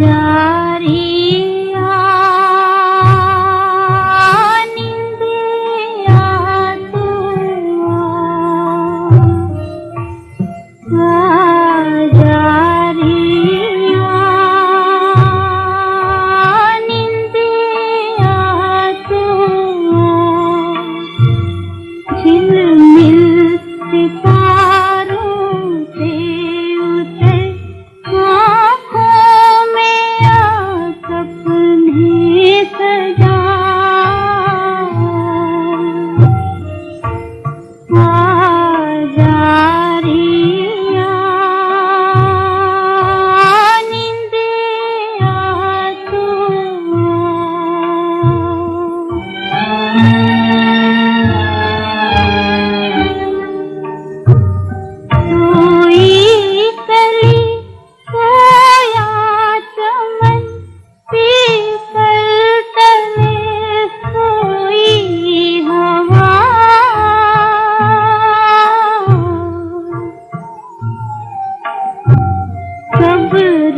प्यार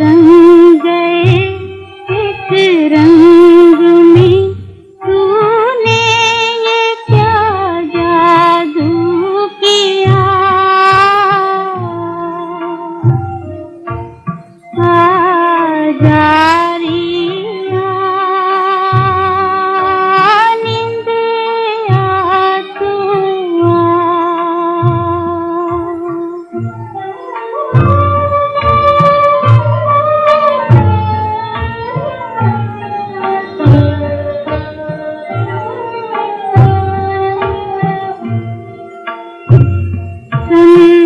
रंग 思。